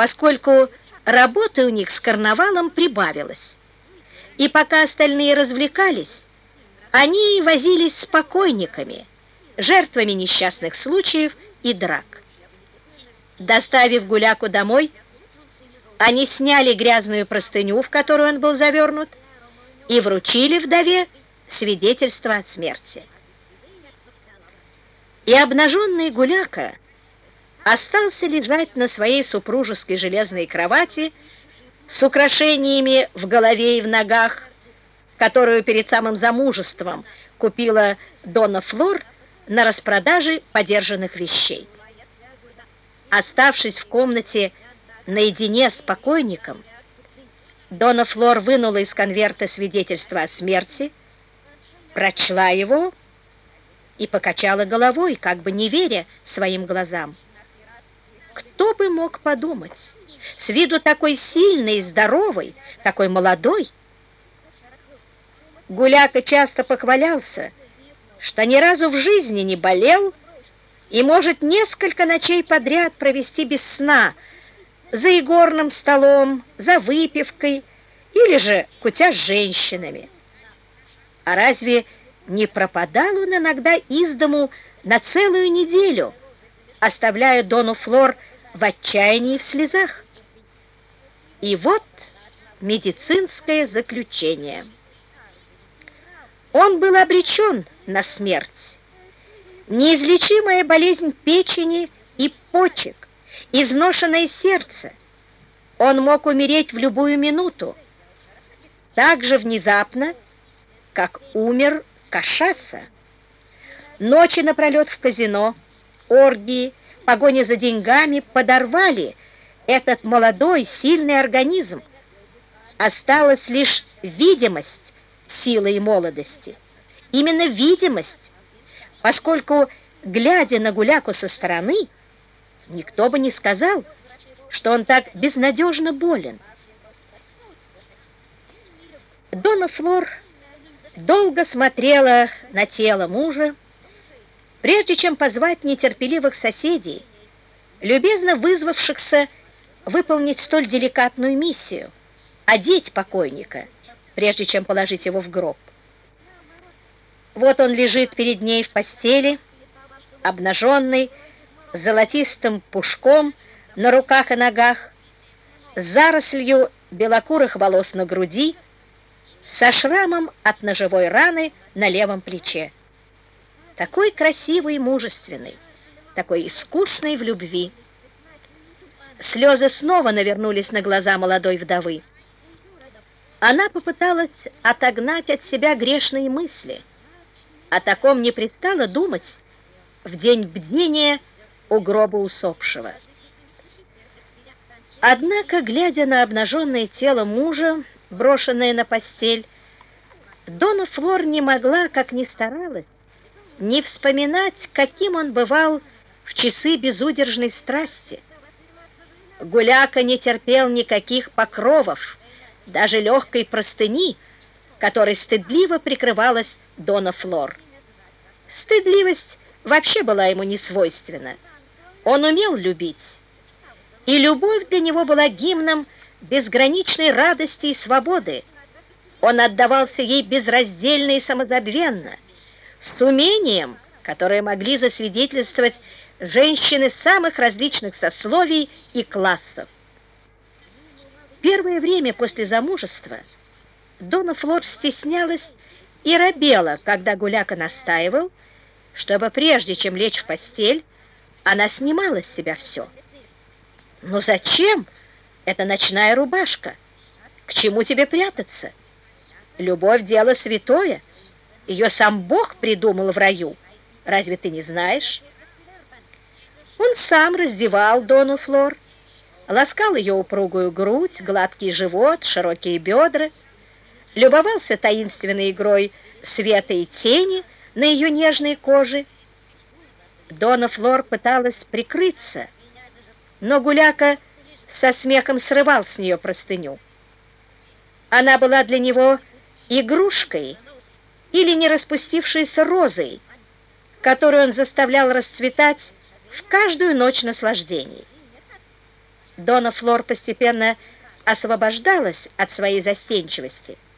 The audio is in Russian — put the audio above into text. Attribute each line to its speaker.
Speaker 1: поскольку работы у них с карнавалом прибавилось. И пока остальные развлекались, они возились с покойниками, жертвами несчастных случаев и драк. Доставив Гуляку домой, они сняли грязную простыню, в которую он был завернут, и вручили вдове свидетельство о смерти. И обнаженный Гуляка остался лежать на своей супружеской железной кровати с украшениями в голове и в ногах, которую перед самым замужеством купила Дона Флор на распродаже подержанных вещей. Оставшись в комнате наедине с покойником, Дона Флор вынула из конверта свидетельство о смерти, прочла его и покачала головой, как бы не веря своим глазам. Кто бы мог подумать, с виду такой сильный и здоровый, такой молодой. Гуляка часто похвалялся, что ни разу в жизни не болел и может несколько ночей подряд провести без сна за игорным столом, за выпивкой или же кутя с женщинами. А разве не пропадал он иногда из дому на целую неделю, оставляя Дону Флор в отчаянии и в слезах? И вот медицинское заключение. Он был обречен на смерть. Неизлечимая болезнь печени и почек, изношенное сердце. Он мог умереть в любую минуту, так же внезапно, как умер Кашаса. Ночи напролет в казино, оргии, погоня за деньгами подорвали этот молодой, сильный организм. Осталась лишь видимость силы и молодости. Именно видимость, поскольку, глядя на Гуляку со стороны, никто бы не сказал, что он так безнадежно болен. Дона Флор долго смотрела на тело мужа, прежде чем позвать нетерпеливых соседей, любезно вызвавшихся выполнить столь деликатную миссию – одеть покойника – прежде чем положить его в гроб. Вот он лежит перед ней в постели, обнаженный, с золотистым пушком на руках и ногах, с зарослью белокурых волос на груди, со шрамом от ножевой раны на левом плече. Такой красивый и мужественный, такой искусный в любви. Слезы снова навернулись на глаза молодой вдовы. Она попыталась отогнать от себя грешные мысли. О таком не пристало думать в день бдения у гроба усопшего. Однако, глядя на обнаженное тело мужа, брошенное на постель, Дона Флор не могла, как ни старалась, не вспоминать, каким он бывал в часы безудержной страсти. Гуляка не терпел никаких покровов, даже легкой простыни, которой стыдливо прикрывалась Дона Флор. Стыдливость вообще была ему не свойственна. Он умел любить, и любовь для него была гимном безграничной радости и свободы. Он отдавался ей безраздельно и самозабвенно, с умением, которое могли засвидетельствовать женщины самых различных сословий и классов. Первое время после замужества Дона Флор стеснялась и робела, когда Гуляка настаивал, чтобы прежде чем лечь в постель, она снимала с себя все. «Ну зачем? Это ночная рубашка. К чему тебе прятаться? Любовь — дело святое. Ее сам Бог придумал в раю. Разве ты не знаешь?» Он сам раздевал Дону Флор, ласкал ее упругую грудь, гладкий живот, широкие бедра, любовался таинственной игрой света и тени на ее нежной коже. Дона Флор пыталась прикрыться, но Гуляка со смехом срывал с нее простыню. Она была для него игрушкой или не распустившейся розой, которую он заставлял расцветать в каждую ночь наслаждений. Дона Флор постепенно освобождалась от своей застенчивости –